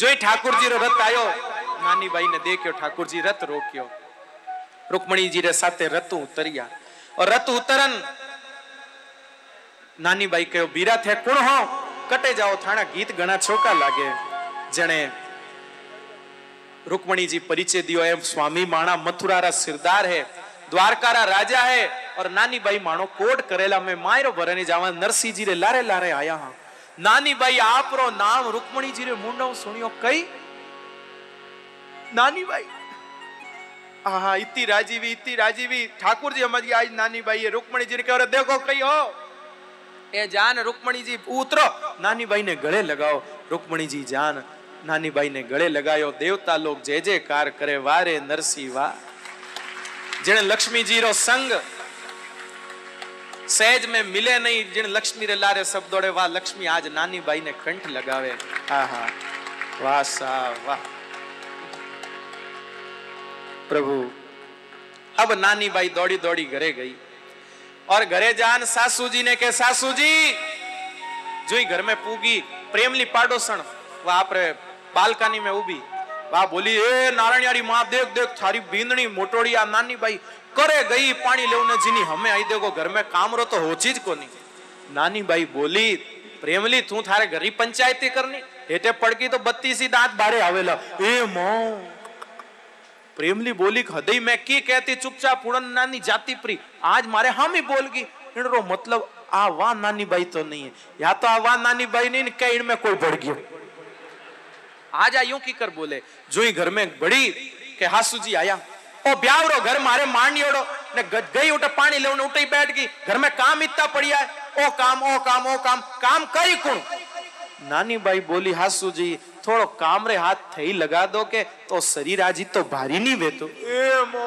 जो ठाकुर जी रो आयो नानी भाई ने देखियो ठाकुर जी रत रोकियो रुक्मणी जी रे साथे रत उतरिया और रत उतरन नानी भाई कहो बीरा थे कुण हो कटे जाओ थाना गीत गणा छोका लागे जने रुक्मणी जी परिचय दियो एम स्वामी माणा मथुरा रा सिरदार है द्वारका रा राजा है और नानी बाई माणो कोड करेला में मायरो भरने जावा नरसी जी रे लारे लारे आया हाँ નાની બાઈ આપરો નામ રૂકમણીજી રે મુંડો સુણ્યો કઈ? નાની બાઈ હા ઇતિ રાજીવી ઇતિ રાજીવી. ઠાકુરજી સમજ આજ નાની બાઈએ રૂકમણીજી કહે દેખો કઈ હો. એ જાન રૂકમણીજી, ઉતરો. નાની બાઈને ગળે લગાવો. રૂકમણીજી જાન નાની બાઈને ગળે લગાયો. દેવતા લોક જે જે કાર કરે, વારે નરસિંહ વા જેણે લક્ષ્મીજીનો સંગ સહેજ में मिले नहीं जिन लक्ष्मी रे लारे सब दौड़े वाह लक्ष्मी आज नानी बाई ने कंठ लगावे हा हा वाह सा वाह प्रभु अब नानी बाई दौड़ी दौड़ी घरे गई और घरे जान सासू जी ने के सासू जी જોઈ घर में पूगी प्रेमली पाडोसण वहां पर बालकनी में उभी બા બોલી, એ નારાયણિયારી માં, દેખ દેખ, થારી ભીંદણી મોટોડી આ નાની બાઈ કરે ગઈ પાણી લેવને જીની હમે આઈ દેખો ઘર મેં કામ રો તો હોચી જ કોની. નાની બાઈ બોલી, પ્રેમલી, તું થારે ઘરી પંચાયતી કરની? હેઠે પડકી તો બત્તીસી દાંત બારે આવેલા. એ મો. પ્રેમલી બોલી હૃદય મેં કી કહેતી? ચૂપચાપ પૂરણ નાની જાતિ પ્રી. આજ મારે હામી બોલગી. એનો મતલબ આ વા નાની બાઈ તો નહીં. યા તો આ વા નાની બાઈ નહીં કે એણ મેં કોઈ ભડગ્યો. आज आ यूं की कर बोले जो ही घर में बड़ी के हासू जी आया ओ ब्यावरो घर मारे मांडियोड़ो ने गई उठे पानी लेवने उठे बैठ गई घर में काम इतना पड़िया है ओ काम ओ काम ओ काम काम कई कुण नानी बाई बोली हासू जी થોડો કામરે હાથ થઈ લગા દો કે તો શરીર આજી તો ભારી નહીં વેતો એ મો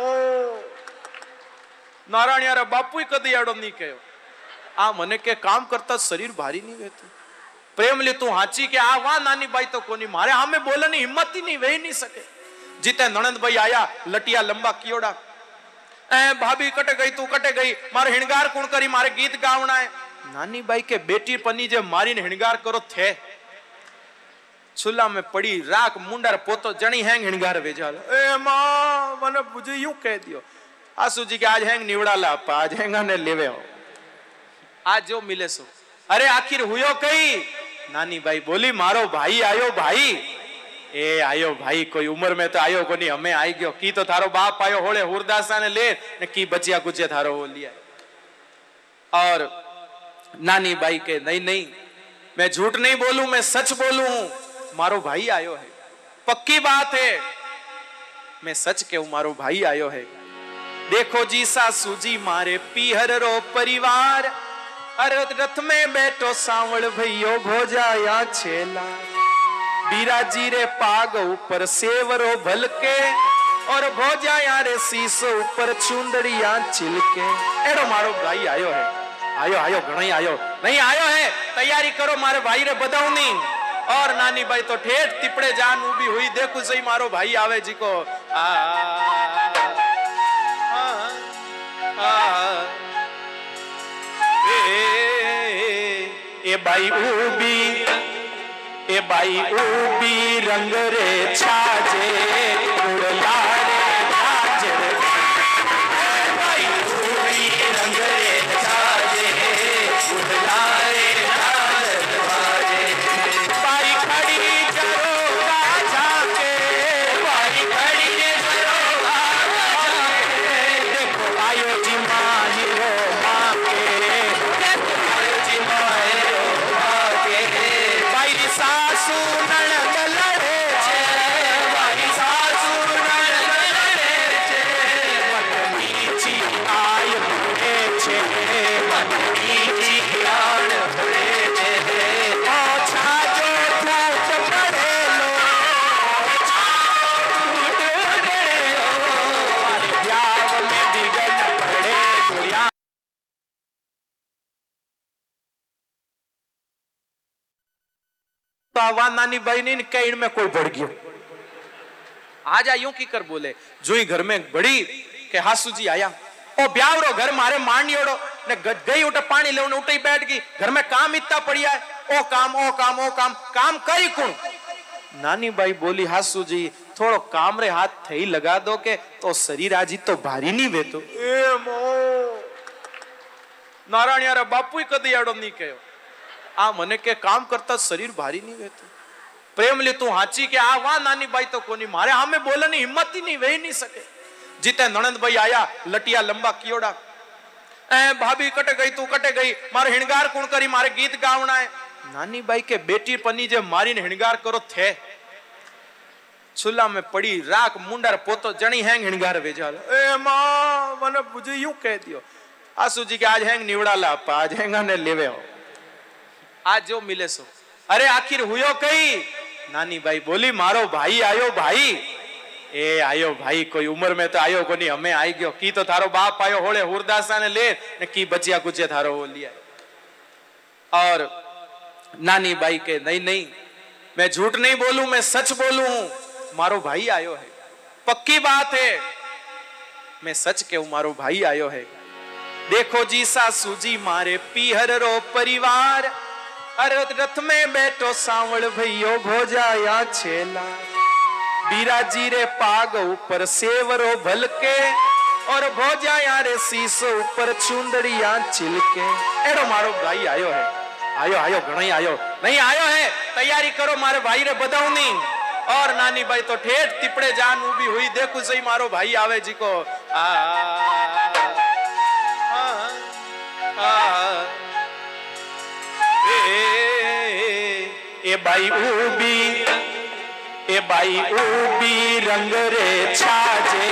નારાયણ બાપુ કદી આડો નહીં કયો આ મને કે કામ કરતા શરીર ભારી નહીં વેતું પ્રેમલી તું હાચી કે આ વા નાની બાઈ તો કોની મારે? આમે બોલવાની હિંમત નહીં, વહી નહીં શકે. જીતે નણંદભાઈ આયા, લટિયા લંબા કિયોડા. એ ભાભી કટે ગઈ, તું કટે ગઈ. મારે હિણગાર કોણ કરી? મારે ગીત ગાવણાય. નાની બાઈ કે બેટી પની જે મારીને હિણગાર કરો, થે. છુલામે પડી રાખ, મુંડાર પોતો જણી હેંગ હિણગાર વેજાલ. એ માં, મને પૂછ્યું યુ કહી દયો. આસુજી કે આજ હેંગ નીવડાલા આપા આજ હેંગાને લેવે આ જો મિલે શું सो अरे आखिर हुयो कई? नानी भाई बोली, मारो भाई, आयो भाई। ए, आयो भाई, कोई उम्र में तो आयो को नहीं हमें आई गयो। की तो थारो बाप आयो होले हुरदासा ने ले, ने की बचिया गुचे थारो वो लिया और नानी बाई के, नहीं नहीं, मैं झूठ नहीं बोलूँ, मैं सच बोलूँ। मारो भाई आयो है। पक्की बात है, मैं सच कहूँ, मारो भाई आयो है। देखो जी, सासू जी, मारे पीहर रो परिवार अरे रथ में बैठो सावड़ भैयो भोजाया छेला बीराजी रे पाग ऊपर सेवरो भलके और भोजाया रे शीशो ऊपर चुंदड़िया छिलके एड़ो मारो भाई आयो है आयो आयो घणई आयो नहीं आयो है तैयारी करो मारे भाई रे बधाऊ और नानी भाई तो ठेठ तिपड़े जान उभी हुई देखो सही मारो भाई आवे जी को आ, आ, आ, आ, आ, आ, आ, आ, એ બાઈ ઉબી એ બાઈ ઉબી રંગ રે છાજે. नहीं कहीं में कोई बढ़ गयो। आ यूँ की कर बोले। जो ही घर में बड़ी के हासू जी आया। ओ घर मारे मांडियोड़ो ने ग- गई उठे पानी लेवने उठे बैठ गई घर में काम इतना पड़िया है ओ काम ओ काम ओ काम काम कई कुण નાની બાઈ બોલી હાસુજી થોડો કામરે હાથ થઈ લગા દો કે તો શરીર આજી તો ભારી નહીં વેતું એ મો નારાયણ બાપુ કદી આડો નહીં કયો આ મને કે કામ કરતા શરીર ભારી નહીં વેતું પ્રેમ લે તું હાચી કે આ વા નાની બાઈ તો કોની મારે આમે બોલવાની હિંમત નહીં વહી નહીં શકે જીતે નણંદભાઈ આયા લટિયા લંબા કિયોડા એ ભાભી કટે ગઈ, તું કટે ગઈ. મારે હિણગાર કોણ કરી? મારે ગીત ગાવણાય. નાની બાઈ કે બેટી પની જે મારીને હિણગાર કરો થે. છુલા મેં પડી રાખ, મુંડાર પોતો જણી હેંગ હિણગાર વેજાલ એ માં, મને બુજી યુ કહે દિયો. આસુજી કે આજ હેંગ નીવડાલા આપા, આજ હેંગાને લેવે આજ જો મિલે સો અરે આખીર હુયો કઈ? નાની બાઈ બોલી, મારો ભાઈ આયો ભાઈ. એ આયો ભાઈ કોઈ ઉંમર में तो आयो कोनी हमें आई गयो की तो थारो बाप आयो होले हुरदासा ने ले ने की बचिया कुचे थारो वो लिया और नानी बाई के नहीं नहीं मैं झूठ नहीं बोलूं मैं सच बोलूं हूं मारो भाई आयो है पक्की बात है मैं सच कहूं मारो भाई आयो है देखो जी सासू जी मारे पीहर रो परिवार अरे रथ में बैठो सांवल भैयो भोजाया छेला बीराजी रे पाग ऊपर सेवरो भलके और भोजाया रे शीशो ऊपर चुंदड़िया छिलके एड़ो मारो भाई आयो है आयो आयो घणई आयो नहीं आयो है तैयारी करो मारे भाई रे बधावनी और नानी भाई तो ठेठ तिपड़े जान उभी हुई देखो सही मारो भाई आवे जी को आ, आ, आ, ए, ए ए बाई उबी બાઈ ઊભી રંગ રે છાજે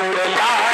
ઉડલા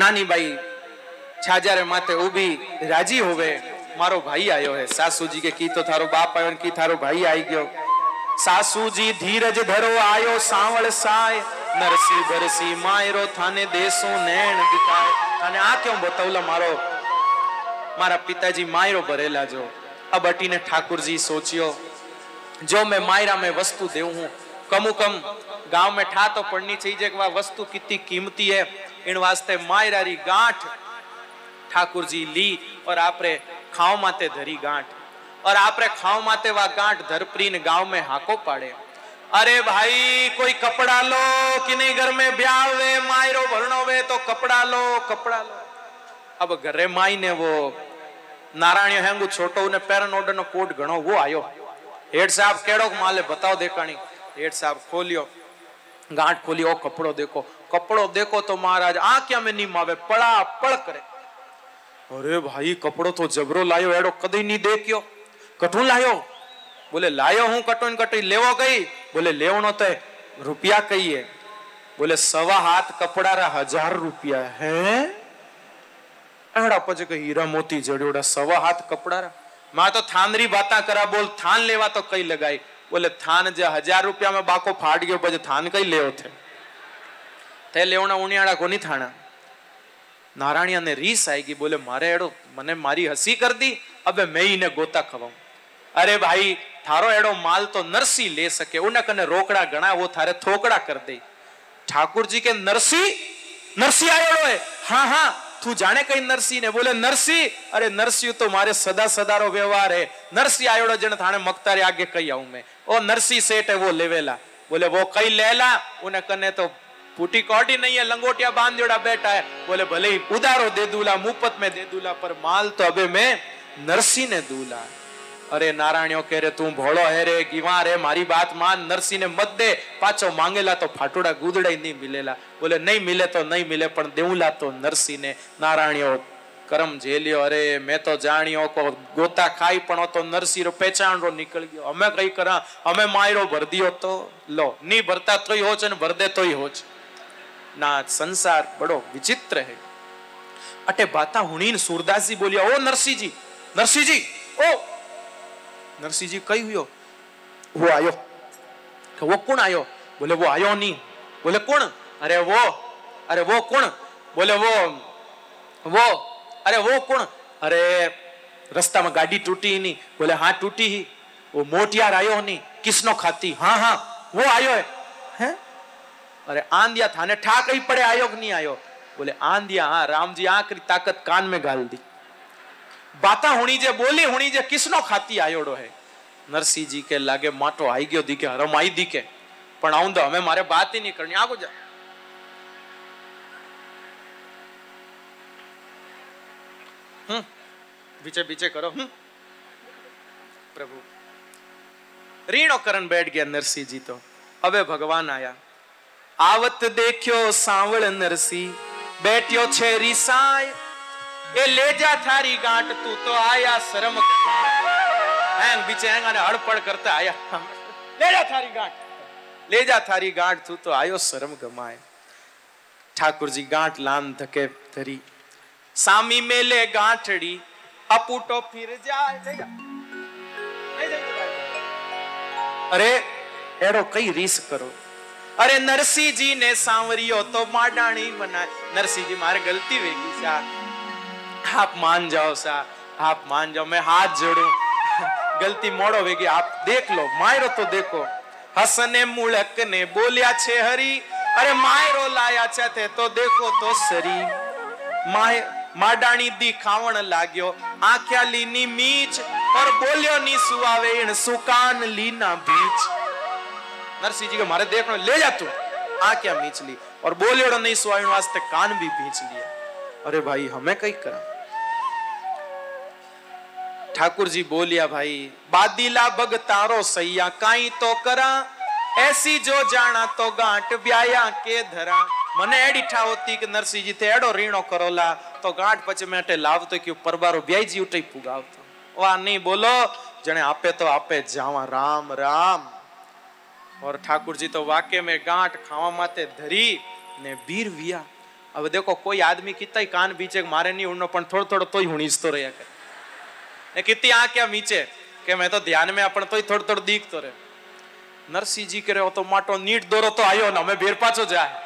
નાની બાઈ છાજારે માથે ઊભી રાજી હોવે, મારો ભાઈ આયો હે. સાસુજી કે, કી તો થારો બાપ આયો કી થારો ભાઈ આઈ ગયો. સાસુજી ધીરજ ધરો આયો, સાવળ સાય. નરસી ભરસી માયરો થાને દેસો નેણ દિખાય અને આ કેમ બતાવલા મારો? મારા પિતાજી માયરો ભરેલા જો. આ બટીને ઠાકુરજી સોચ્યો, જો મેં માયરા મેં વસ્તુ દેવું હું. કમુકમ ગાંવ મેં ઠા તો પડની થઈ જાય કે વસ્તુ કિતની કીમતી હે. ಇನ್ ವಾಸ್ತೆ ಮಾಯರಾರಿ ಗಾಂಠ ઠાકુરજી લી, ઓર આપરે ખાવ માતે ધરી ગાંઠ. ઓર આપરે ખાવ માતે વા ગાંઠ ધરપ્રીન ગાંવ મે હાકો પાડે. અરે ભાઈ, કોઈ કપડા લો, કિની ઘર મે બ્યાહ વે? માયરો ભરણો વે, તો કપડા લો કપડા લો. અબ ઘરે માઈને વો. નારાયણ હેંગુ છોટો ને પેરન ઓર્ડર નો કોટ ઘણો વો આયો. હેડ સાહેબ કેડો માલે બતાવ દેખાણી હેડ સાહેબ ખોલ્યો. ગાંઠ ખોલી, ઓ કપડો દેખો. कपड़ो देखो तो महाराज आंख्या में नीम आवे पड़ा पड़ करे। अरे भाई, कपड़ो तो जबरो लायो, एडो कदी नहीं देखियो। कटू लायो। बोले, लायो हूँ कटोन कटी लेवो गई। बोले, लेव लेवनो तो रुपया कही है बोले, सवा हाथ कपड़ा रा हज़ार रुपया है। एड़ा पजे के हीरा मोती जड़ोड़ा सवा हाथ कपड़ा रा। माँ तो थानरी बाता करा, बोल, थान लेवा तो कई लगाई। बोले, थान जे हज़ार रुपया में बाको फाड़ गयो बजे थान कई लेओ थे। તે લેવણા ઉણિયાળા કોની થાણા? નારાણી અને રીસ આવી ગઈ, બોલે, મારે એડો, મને મારી હસી કર દી, હવે મેં એને ગોતા ખવાઉં. અરે ભાઈ, થારો એડો માલ તો નરસી લે શકે, ઉનક અને રોકડા ગણાવો, થારે થોકડા કર દે. ઠાકુરજી કે નરસી? નરસી આવેલો હે? હા હા, તું જાણે કઈ નરસી ને? બોલે, નરસી? અરે નરસી તો મારે સદા સદારો વ્યવહાર હે. નરસી આયોડો જેને થાણે મક્તારે આગે કહી આવું મેં. ઓ, નરસી શેઠ હે, વો લેવેલા. બોલે, વો કઈ લેલા? ઉને કને તો फूटी कौटी नहीं है लंगोटिया बांध जोड़ा बैठा है बोले भले ही उधारो दे दूला मुफ्त में दे दूला पर माल तो अबे मैं नरसी ने दूला અરે નારાયણ્યો કે રે તું ભોળો હે રે ગીવા રે મારી વાત માન નરસિંહ ને મત દે પાછો માંગેલા તો ફાટોડા ગુદડાઈ નહીં મિલેલા બોલે નહીં મિલે તો નહીં મિલે પણ દેવુલા તો નરસિંહ ને નારાયણ્યો કરમ ઝેલ્યો અરે મેં તો જાણ્યો કો ગોતા ખાઈ પણ તો નરસિંહ રો પેચાણરો નીકળી ગયો અમે કઈ કરા અમે માયરો ભર દિયો તો લો ની ભરતા તોય હોચ અને ભર દે તોય હોચ ના સંસાર બડો વિચિત્ર હે અટે બાતા હુણીન સુરદાસજી બોલ્યા ઓ નરસિંહજી નરસિંહજી ઓ नरसिंह जी कही हुई वो आयो कि वो कौन आयो बोले वो आयो नहीं बोले कौन अरे वो अरे वो कौन बोले वो वो अरे वो कौन अरे रास्ता में गाड़ी टूटी नहीं बोले हाँ टूटी ही वो मोटियार आयो नहीं किसनो खाती हाँ हाँ वो आयो है हैं અરે આંધિયા થાને ઠાક ही પડે, આયો કે નહીં આયો? બોલે, આંધિયા, હા, રામજી આકરી તાકત કાન મેં ગાલ દી. બાતા હુણી જે બોલી, હુણી જે કિસનો ખાતી આયોડો હે. નરસિંહજી કે, લાગે માટો આઈ ગયો દીકે, હરમ આઈ દીકે. પણ આઉંદો અમે મારે વાત નહીં કરણી આગો જા. હમ, બીચે બીચે કરો, હમ. પ્રભુ, રીણો કરણ બેઠ ગયા નરસિંહજી તો. હવે ભગવાન આયા. આવત દેખ્યો સાવળ નરસી. બેટ્યો છે રીસાય. એ લેજા થારી ગાંઠ તું તો આયા શરમ હેંગ બીચે હેંગ અને હડપડ કરતા આયા. લેજા થારી ગાંઠ. લેજા થારી ગાંઠ તું તો આયો શરમ ગમાય. ઠાકુરજી ગાંઠ લાન ધકે ધરી. સામી મેલે ગાંઠડી. અપૂટો ફિર જાય. અરે, એડો કઈ રીસ કરો? અરે નરસિંહજી ને સાંવર્યો તો માડાણી બનાય નરસિંહજી, મારે ગલતી વેગી સા આપ માન જાઓ સા, આપ માન જાઓ. મેં હાથ જોડું. ગલતી મોડો વેગી આપ દેખ લો, માયરો તો દેખો. હસને મૂળક ને બોલ્યા છે હરી. અરે માયરો લાયા છે તે તો દેખો તો સરી. માય, માડાણી દી ખાવણ લાગ્યો. આખ્યાલીની મીચ, પર બોલ્યો ની સુવાવે સુકાન લીના બીચ. नरसिंह जी के मारे देखो ले जा तू आख्या मीच ली और बोलियो नहीं सुआवे वास्ते कान भी बीच लिया अरे भाई हमें कई करा ठाकुर जी बोलिया भाई बादीला बग तारो सैया काई तो करा ऐसी जो जाना तो गांठ ब्याया के धरा મને એડી ઠા હોતી કે નરસિંહજી તે એડો રીણો કરોલા તો ગાંઠ પછી મેટે લાવતો કે પરબારો બ્યાઈજી ઉઠી પુગાવતો વા નહીં બોલો જણે આપે તો આપે જાવા રામ રામ और ठाकुर जी तो वाक्य में गांठ खावा माते धरी ने बीर विया अब देखो कोई आदमी कितना ही कान बीचे मारे नहीं उड़नो पण थोड़ो थोड़ो तो ही हुणीज तो रहा करे ने कितनी आ क्या मीचे કે મેં તો ધ્યાન में આપણે તોય થોડું થોડું દીખતો રે નરસિંહજી કરે તો માટો નીટ દોરો તો આયો ને અમે ભેર પાછો જાય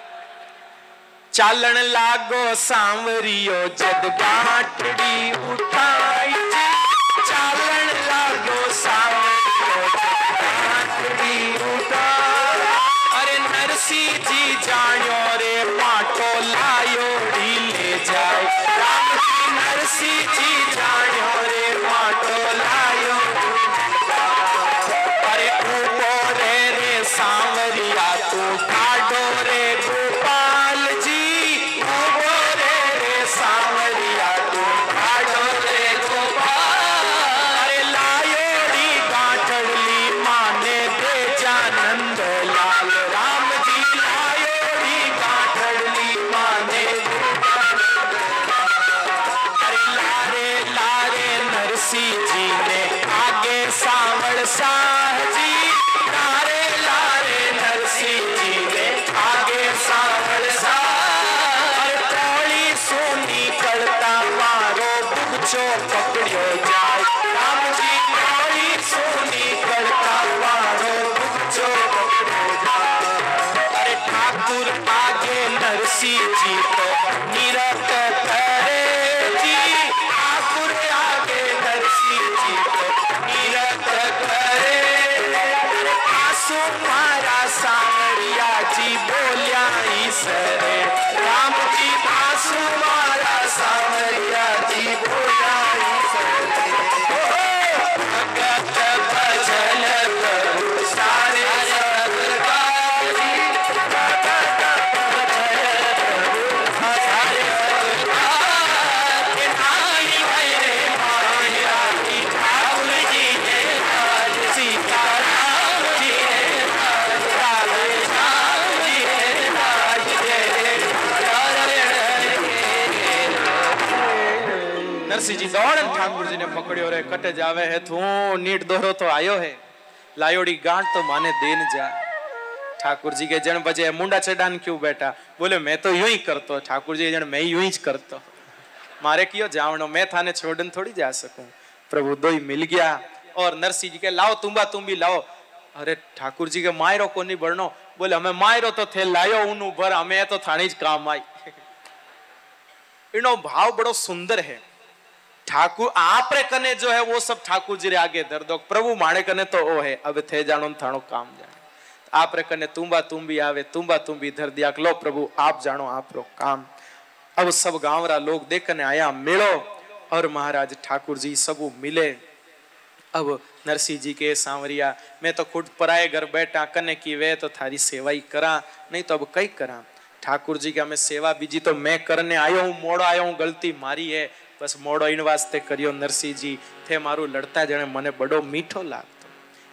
ચાલણ લાગો સાંવરિયો જદ રામજી સાસુ મારા સાવરિયાજી બોલ तुलसी जी दौड़न ठाकुर जी ने पकड़ियो रे कटे जावे है तू नीट दोरो तो आयो है लायोड़ी गांठ तो माने देन जा ठाकुर जी के जन बजे मुंडा चढ़ान क्यों बेटा बोले मैं तो यूँ ही करतो ठाकुर ઠાકોરજી जन मैं यूँ ही करतो मारे कियो जावनो मैं थाने छोड़न थोड़ी जा सकूँ प्रभु दो ही मिल गया और नरसी जी के लाओ तुम्बा तुम भी लाओ अरे ठाकुर जी के मायरो को नहीं बढ़नो बोले हमें मायरो तो थे लायो उन भर हमें तो थाने काम आई इनो भाव बड़ो सुंदर है ठाकुर आप रे कने जो है वो सब ठाकुर जी रे आगे धर दो प्रभु माणे कने तो ओ है, अब थे जानो न थानो काम जाने आप रे कने तुम्बा तुम भी आवे तुम्बा तुम भी धर दिया लो प्रभु, आप जानो आप रो काम। अब सब गाँव रा लोग देखने आया, मिलो और महाराज ठाकुर जी सबू मिले। अब नरसिंह जी के सांवरिया, मैं तो खुद पराए घर बैठा, कने की वे तो थारी सेवा ही करा, नहीं तो अब कई करा। ठाकुर जी का मैं सेवा बीजी तो मैं करने आयो हूँ, मोड़ो आयो हूँ, गलती मारी है બસ મોડો ઇનવાસ્તે કર્યો નરસિંહજી. થે મારું લડતા જણે મને બડો મીઠો લાગતો.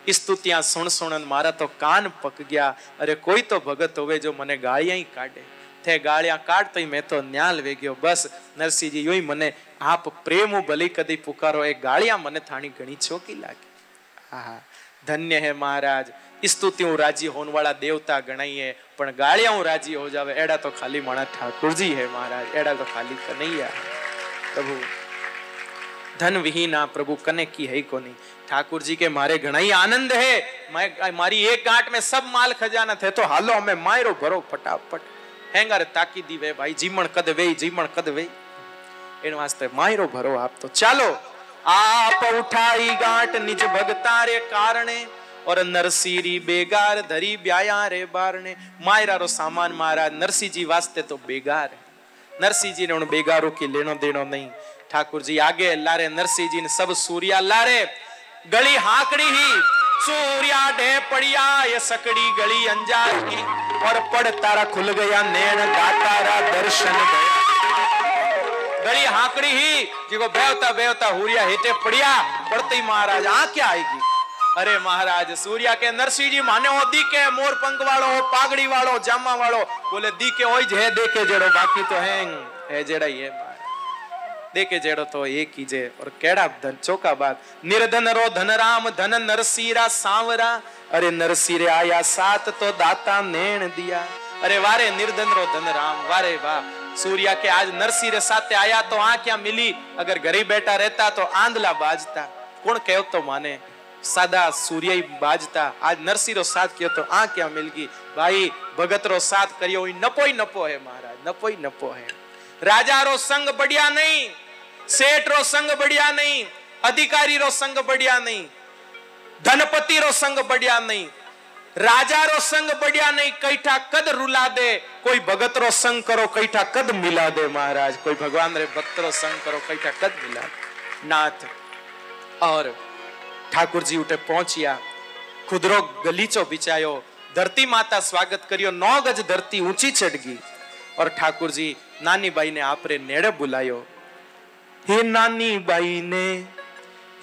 ઇસ્તુ ત્યાં સુણ સુણન મારા તો કાન પક ગયા અરે કોઈ તો ભગત હોવે જો મને ગાળિયા કાઢે. થે ગાળિયા કાઢ તઈ મેં તો ન્યાલ વેગ્યો. બસ નરસિંહજી, યોય મને આપ પ્રેમ ભલી કદી પુકારો. એ ગાળિયા મને થાણી ઘણી ચોકી લાગી. આહા, ધન્ય હે મહારાજ. સ્તુતિ હું રાજી હોનવાળા દેવતા ગણાઈએ. પણ ગાળિયા હું રાજી હો જાવે. એડા તો ખાલી માણા ઠાકોરજી હે મહારાજ. એડા તો ખાલી કનૈયા પ્રભુ ધન વિહીના પ્રભુ કને की है कोनी ठाकुर जी के मारे घना ही आनंद है मैं मारी एक गांठ में सब माल खजाना थे तो हालो हमें मायरो भरो फटाफट हेंगारे ताकी दी वे भाई जीमण कद वे जीमण कद वे इन वास्ते मायरो भरो आप तो चालो आप उठाई गांठ निज भगता रे कारणे और नरसीरी बेगार धरी ब्याया रे बारणे मायरा रो सामान महाराज नरसिंह जी नरसिंह जी ने उन बेगारों की लेनो देनो नहीं। ठाकुर जी आगे लारे नरसिंह जी ने सब सूर्या लारे। गली हाकड़ी ही, सूर्या ढे पड़िया ये सकड़ी गली अंजार की। और पड़ तारा खुल गया नैन दातारा दर्शन गया। गली हाकड़ी ही जिको बेवता बेवता हुरिया हेटे पड़िया, पड़ते ही महाराज, आ क्या आएगी? अरे महाराज, सूर्या के नरसिंह जी माने हो दी के मोर पंख वालो हो पागड़ी वालो जामा वालो बोले दी के होई जे, देखे जेड़ो, बाकी तो है है। जेड़ा महाराज देखे जेड़ो तो एक ही जे, और केड़ा धन, चौका बात। निर्धन रो धन राम, धन नरसीरा सांवरा। अरे नरसीरे आया सात तो दाता नेण दिया। अरे वारे, निर्धन रो धन राम, वारे वाह सूर्या के आज नरसिंह रे साथे आया तो आ क्या मिली। अगर घरे बैठा रहता तो आंधला बाजता। कौन कहो तो माने सादा सूर्य बाजता। आज नरसिंह रो साथ कियो तो आ क्या मिल गई भाई भगत रो साथ करियो ही नपो ही नपो है महाराज नपो ही नपो है। राजा रो संग बढ़िया नहीं सेठ रो संग बढ़िया नहीं अधिकारी रो संग बढ़िया नहीं धनपति रो संग बढ़िया नहीं राजा रो संग बढ़िया नहीं, कैठा कद रुला दे, कोई भगत रो संग करो, कैठा कद मिला दे महाराज, कोई भगवान रे भक्त रो संग करो, कैठा कद मिला दे। नाथ, और ठाकुर जी उठे पहुंचिया, खुदरो गलीचो बिछायो, धरती माता स्वागत करियो, नौ गज धरती ऊँची चढ़ गई और ठाकुर जी नानी बाई ने आपरे नेड़े बुलायो। हे नानी बाई ने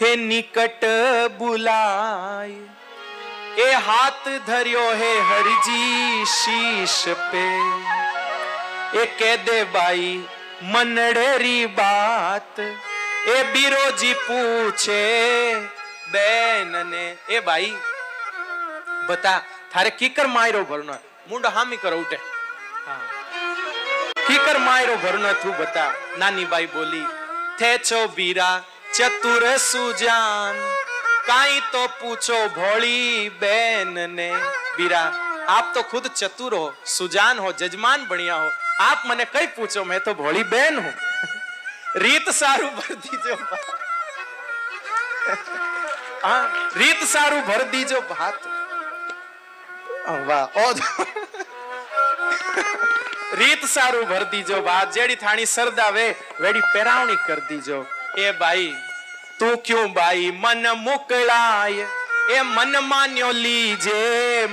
हे निकट बुलाय, ए हाथ धरियो है हरजी शीश पे, ए कह दे બેન ને એ ભાઈ બતા થારે કીકર માયરો ભરનો મુંડ હામી કરો ઉઠે. કીકર માયરો ભરનો તું બતા. નાની બાઈ બોલી થે છો બીરા ચતુર સુજાન. કાઈ તો પૂછો ભોળી બેન ને. બીરા આપ તો ખુદ ચતુર હો સુજાન હો જજમાન બણિયા હો. આપ મને કઈ પૂછો? મેં તો ભોળી બેન હું. રીત સારું ભરતી જો હા રીત સારું ભર દીજો ભાત. વાહ ઓ રીત સારું ભર દીજો ભાત. જેડી થાણી સરદાવે વેડી પેરાવણી કર દીજો. એ ભાઈ તું ક્યું ભાઈ મન મોકલાય. એ મન માન્યો લીજે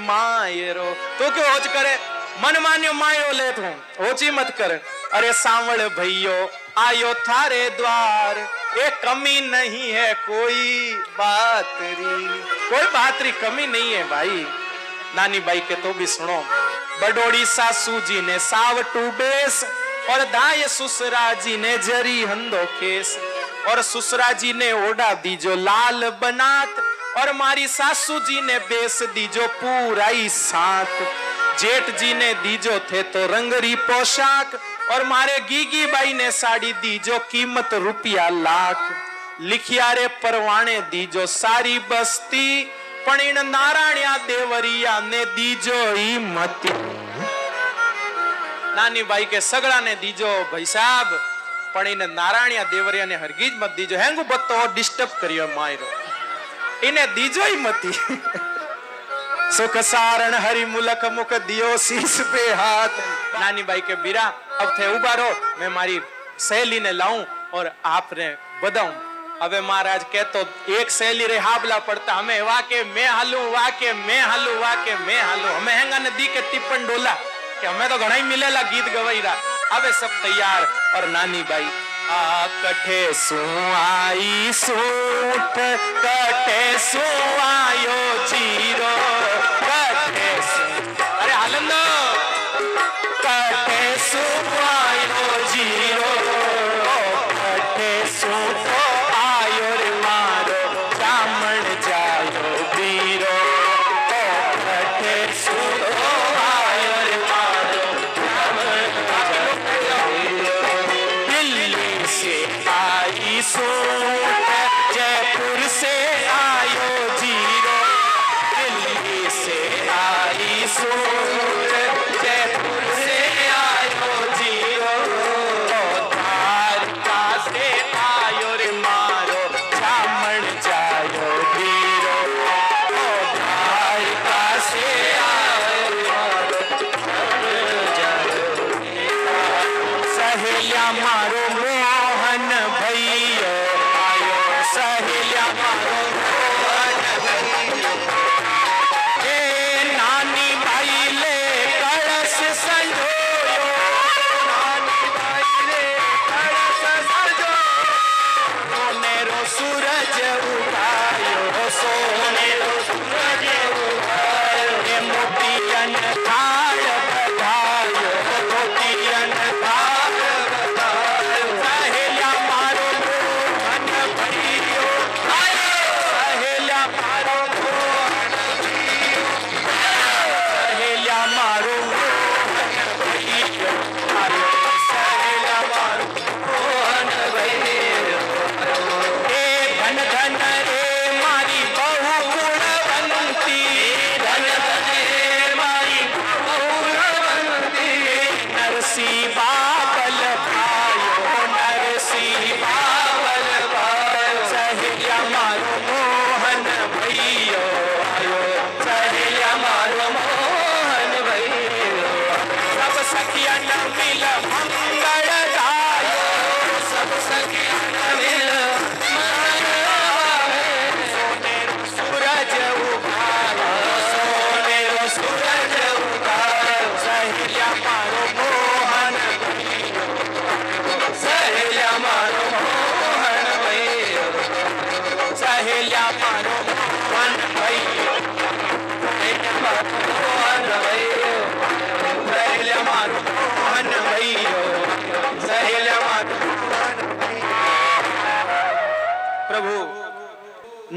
માયરો. તું કે હોજ કરે? મન માન્યો માયો લે તું હોચી મત કરે. અરે સાંવળ ભઈયો આયો થારે દ્વાર. ये कमी नहीं है कोई बातरी। कोई बातरी कमी नहीं है भाई। नानी बाई के तो भी सुनो। बडोड़ी सासू जी ने सावटू बेस और दाय सुसरा जी ने जरी हंदो केस और सुसरा जी ने ओढ़ा दीजो लाल बनात, और मारी सासू जी ने बेस दीजो पूरा ही साथ જેઠજીને દીજો થે તો રંગરી પોશાક ઓર મારે ગીગી બાઈ ને સાડી દીજો કિંમત રૂપિયા લાખ. લિખિયા રે પરવાણે દીજો સારી બસ્તી, પણ ઈણ નારાયણ્યા દેવરિયા ને દીજો ઈ મતી. નાની બાઈ કે સગડાને દીજો, ભાઈ સાહેબ પણ ઈને નારાયણ્યા દેવરિયા ને હરગીજ મત દીજો. હેંગુ બત્તો ડિસ્ટર્બ કર્યો માયરો. એને દીજો ઈ મતી. सुख सारण हरि मुलक मुख दियो शीश पे हाथ। नानी बाई के बिरा, अब थे उबारो, मैं मारी सहेली ने लाऊं और आप ने बदाऊं अबे महाराज, कह तो एक सहेली रे हाबला पड़ता, हमें वाके मैं हालू, वाके मैं हालू, वाके मैं हालू। महँगा नदी के टिप्पण डोला, कि हमें तो घणा ही मिलेला गीत गवाई रहा अबे सब तैयार और नानी बाई कठे सुआई सूट कठे सुआयो ज़ीरो। कठे अरे हलंदो कठे सुआयो ज़ीरो।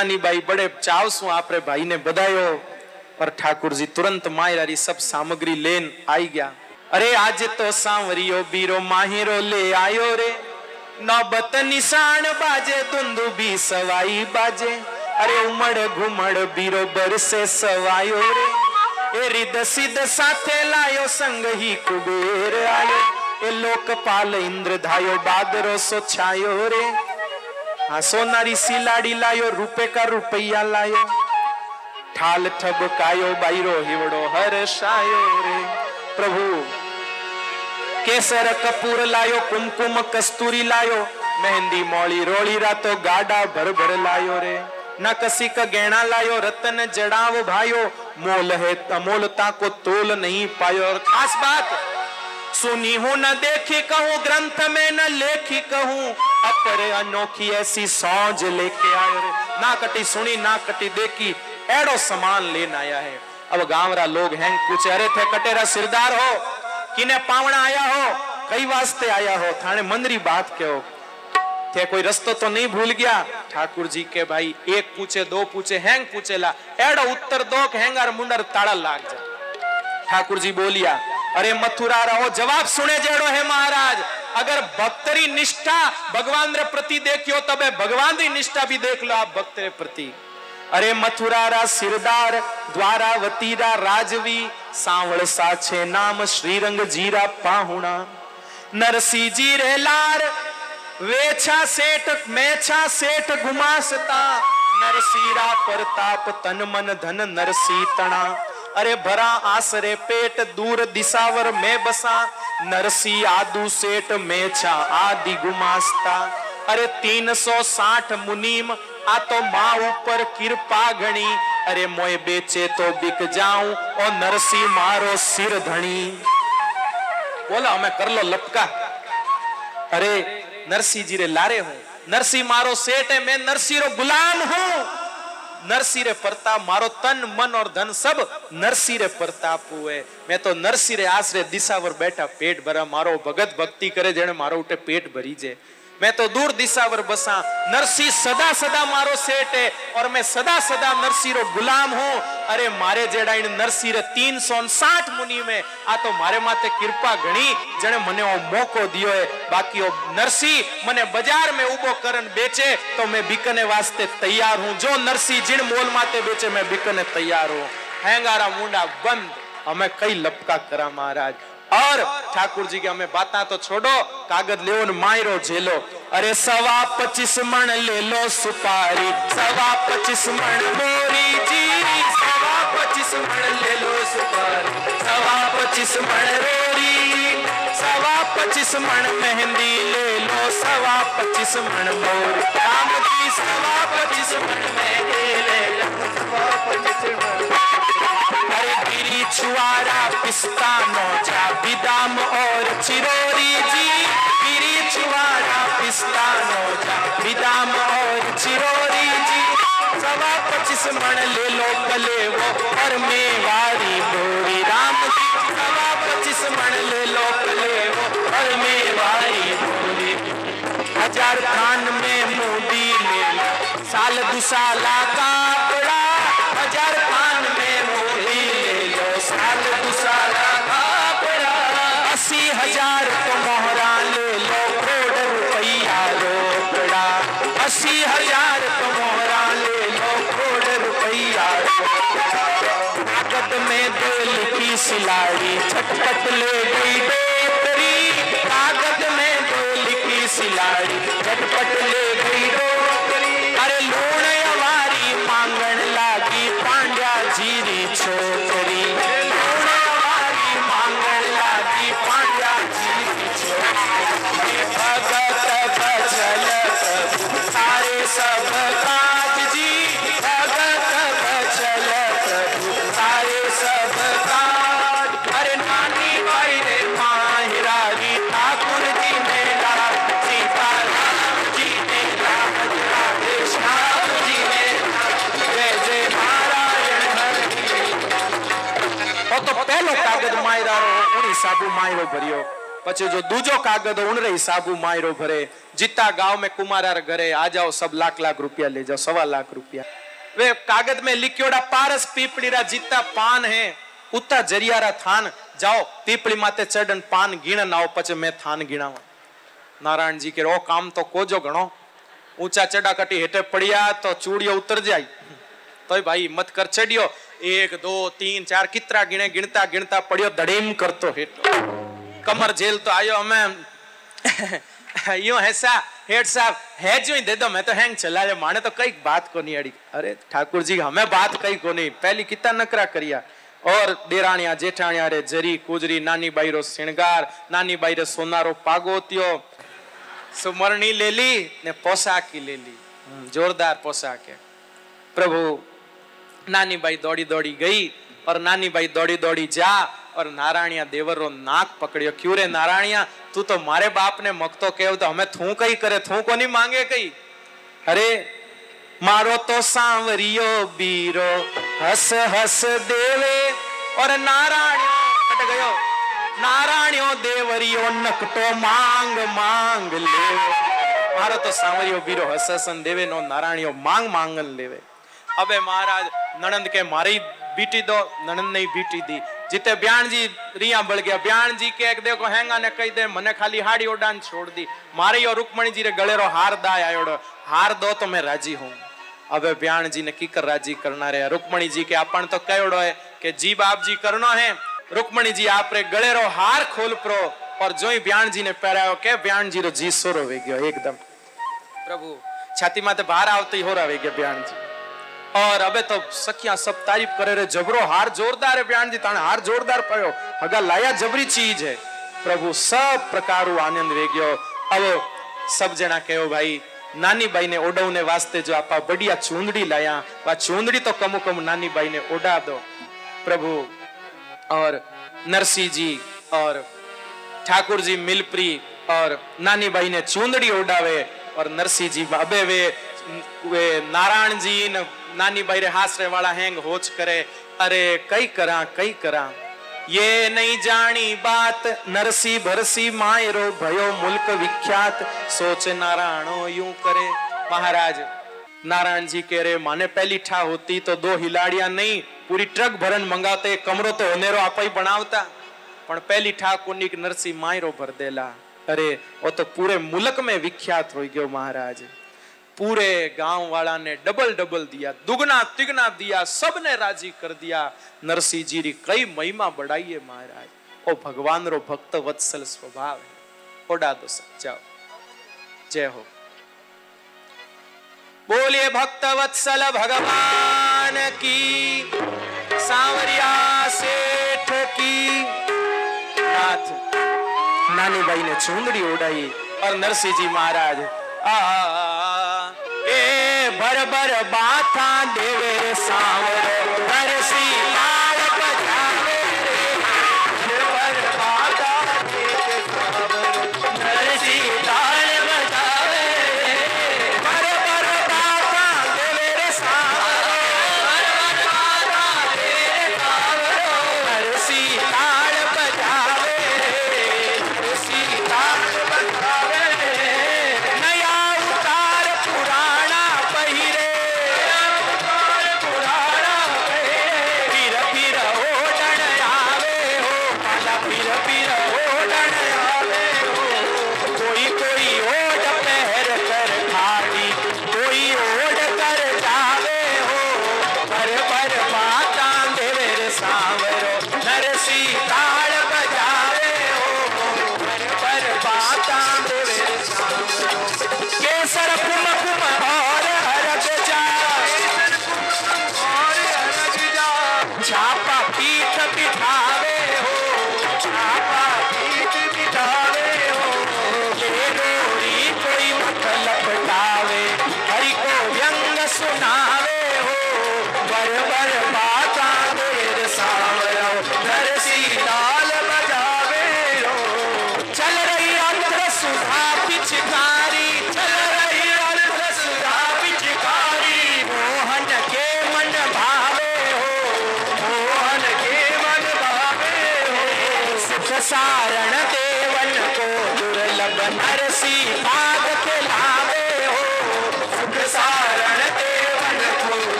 મીરાનીબાઈ બડે ચાવ શું આપણે ભાઈને બધાયો પર ઠાકુરજી તુરંત માયરારી સબ સામગ્રી લેન આઈ ગયા અરે આજે તો સાંવરિયો બીરો માહિરો લે આયો રે નોબત નિશાન બાજે ધુંધુ બી સવાઈ બાજે અરે ઉમડ ઘુમડ બીરો બરસે સવાયો રે એ રીદ સિદ્ધ સાથે લાયો સંગહી કુબેર આયો એ લોકપાલ ઇન્દ્ર ધાયો બાદરો સો છાયો રે सोनारी सिलाड़ी लायो रुपए का रुपया लायो। ठाल ठब कायो बाईरो हिवड़ो हर शायो रे। प्रभु, केसर कपूर लायो, कुमकुम कस्तूरी लायो। मेहंदी, मौली, रोली, रातो गाडा भर भर लायो रे। ना कसी का गहना लायो, रतन जड़ाव भायो। मोल है तमोल ता तोल नहीं पायो। और खास बात सुनी हूँ, न देखी कहूँ, ग्रंथ में न लेखी कहूँ। अपर अनोखी ऐसी सौज लेके आयो रे। ना कटी सुनी, ना कटी देखी एड़ो सामान लेन आया है। अब गांवरा लोग हैं पूछे अरे थे, कटेरा सिरदार हो, किने पावना आया हो, कई वास्ते आया हो, थाने मंदरी बात कहो। थे कोई रस्तो तो नहीं भूल गया। ठाकुर जी के भाई, एक पूछे, दो पूछे, हैंग पूछे ला। एड़ो उत्तर दो के हैंगार मुंडर ताड़ा लाग जा। ठाकुर जी बोलिया अरे मथुरा रहो, जवाब सुने जेड़ो है महाराज। अगर भक्तरी निष्ठा भगवान रे प्रति देखियो, तबे भगवान री निष्ठा भी देख लो आप भक्त रे प्रति। अरे मथुरा रा सिरदार, द्वारावती रा राजवी, सांवळ साछे नाम, श्रीरंग जीरा पाहुणा। नरसी जी रे लार, वेछा सेठ, मेछा सेठ गुमासता नरसीरा प्रताप तन मन धन नरसी तणा अरे भरा आसरे पेट दूर दिसावर में बसा, नरसी आदू सेठ मेछा आदि गुमास्ता। अरे तीन सौ साठ मुनीम, आ तो माँ ऊपर कृपा घणी। अरे मोय बेचे तो बिक जाऊँ और नरसी मारो सिर धणी। बोला हमें कर लो लपका। अरे नरसी जी रे लारे हूँ। नरसी मारो सेठ है, मैं नरसी रो गुलाम हूँ। નરસિરે પરતા મારો તન, મન ઓર ધન સબ નરસિરે પરતાપ હુએ મેં તો નરસિરે આશરે દિશાવર બેઠા, પેટ ભરા. મારો ભગત ભક્તિ કરે, જેણે મારો ઉઠે પેટ ભરી જાય. मैं तो दूर दिशावर बसा नरसी सदा सदा मारो सेठ है और मैं सदा सदा नरसी रो गुलाम हूं अरे मारे जेड़ा इन नरसी रे तीन सौ साठ मुनि में आ तो मारे माते कृपा घणी जने मने ओ मौको दियो है बाकी ओ नरसी मने बाजार में उबो करन बेचे तो मैं बिकने वास्ते तैयार हूं जो नरसी जिन मोल माते बेचे मैं बिकने तैयार हूं हैंगारा मुंडा बंद हमें कई लपका करा महाराज और ठाकुर जी के हमें बाता तो छोड़ो, कागज़ ले मायरो झेलो। अरे सवा पच्चीस मण ले लो सुपारी, सवा पच्चीस मण मोरी जी सवा पच्चीस मण ले लो सुपारी, सवा पच्चीस मण रोरी, सवा पच्चीस मण मेहंदी ले लो, सवा पच्चीस मण मोरी, राम जी सवा पच्चीस मण अरे गिरी छुआरा पिस्ता नौचा बिदाम और चिरोरी जी? गिरी छुआरा पिस्ता नौचा बिदाम और चिरोरी जी? सवा पच्चीस मण ले लो कले वो और मेवारी बोरी राम जी। सवा पच्चीस मण ले लो कले वो और मेवारी बोरी। हज़ार कान में मोदी लो साल दुसाला सिलाड़ी झटपट માયરારો ઉણી સાબુ માયરો ભર્યો પછી જો દૂજો કાગળ ઉણરે સાબુ માયરો ભરે જીતા गांव में कुमारार घरे आ जाओ सब लाख लाख रुपया ले जाओ सवा लाख रुपया वे कागज में लिखियोड़ा पारस पीपड़ीरा जीता पान है उता जरियारा थान जाओ पीपड़ी माते चढ़न पान गिणन आओ पचे मैं थान गिणावा नारायण जी के रो काम तो कोजो घणो ऊंचा चढ़ा कटी हेठे पड़िया तो चूड़ियो उतर जाए तो भाई हिम्मत कर चढ़ियो एक दो तीन चार कितरा गिणे गिणता गिणता पड़ियो दड़ेम करतो हेठ कमर जेल तो आयो हमें यूँ ऐसा हेड साहब है जो ही दे दो मैं तो हैंग चला ले माने तो कई बात को नहीं अड़ी अरे ठाकुर जी हमें बात कई को नहीं पहली कितना नकरा करिया और डेराणिया जेठाणिया रे जरी कुजरी नानी बाई रो श्रृंगार नानी बाई रे सोनारो पागोतियो सुमरणी ले ली ने पोशाक पोशाकी ले ली जोरदार पोशाक है प्रभु नानी बाई दौड़ी दौड़ी गई और नानी बाई दौड़ी दौड़ी जा और नारायणिया देवरो नाक पकड़ियो क्यों रे नारायणिया तू तो मारे बाप ने मकतो केव तो हमें थू कई करे थू को नहीं मांगे कई अरे मारो तो सांवरियो बीरो हस हस देवे और नारायणियो कट गयो नारायणियो देवरियो नकटो मांग मांग ले मारो तो सांवरियो बीरो हस हसन देवे नो नारायणियो मांग मांगन लेवे નણંદ કે મારી બીટી દો નણંદ ને બીટી દી. જીતે બ્યાણજી રિયા બળ ગયા. બ્યાણજી કે દેખો હેંગા ને કહી દે, મને ખાલી હાડી ઓડાન છોડ દી. મારી યો રૂકમણીજી રે ગળેરો હાર દાય આયોડો. હાર દો તો મેં રાજી હું. હવે બ્યાણજી ને કીકર રાજી કરનારે રૂકમણીજી કે આપણ તો કયોડો હે કે જી બાપજી કરનો હે? રૂકમણીજી આપરે ગળેરો હાર ખોલપરો પર. જોઈ બ્યાણજી ને પહેરાયો કે બ્યાણજી રો જી સોરો ગયો એકદમ. પ્રભુ છાતી માથે ભાર આવતી હોરાવી ગયા બ્યાણજી. और अबे तो सखिया सब तारीफ करे रे जबरो हार जोरदार है ब्यान जी ताने हार जोरदार पयो हगा लाया जबरी चीज है प्रभु सब प्रकार आनंद वे गयो अब सब जना कहो भाई नानी बाई ने ओडवने वास्ते जो आपा बढ़िया चूंदड़ी लाया वा चूंदड़ी तो कमु कम नानी बाई ने ओडा दो प्रभु और नरसी जी और ठाकुर जी मिलप्री और नानी बाई ने चूंदड़ी ओडावे और नरसी जी अबे वे वे નાની બાઈ રે હાસરે વાળા હેંગ હોચ કરે. અરે, કઈ કરા કઈ કરા? યે નહીં જાણી બાત, નરસી ભરસી માયરો ભયો મુલ્ક વિખ્યાત. સોચ નારાયણો યું કરે. મહારાજ, નારાયણજી કે રે, માને પહેલી ઠા હોતી તો દો હિલાડિયા નહીં. પૂરી ટ્રક ભરણ મંગાવતે કમરો તો ઓનેરો આપાઈ બનાવતા. પણ પહેલી ઠાકોરની નરસિંહ માયરો ભર દેલા. અરે, ઓ તો પૂરે મુલક મેં વિખ્યાત હોઈ ગયો મહારાજ. पूरे गाँव वाला ने डबल डबल दिया, दुगना तिगना दिया, सबने राज़ी कर दिया। नरसिंह जी री कई महिमा बढ़ाई है महाराज। ओ भगवान रो भक्त वत्सल स्वभाव है। ओडा दो जाओ। जय हो। बोलिए भक्त वत्सल भगवान की, सांवरिया सेठ की। नाथ, नानी भाई ने चूंदड़ी उड़ाई और नरसिंह जी महाराज आ भर बर बाथा देवे सांवर नरसी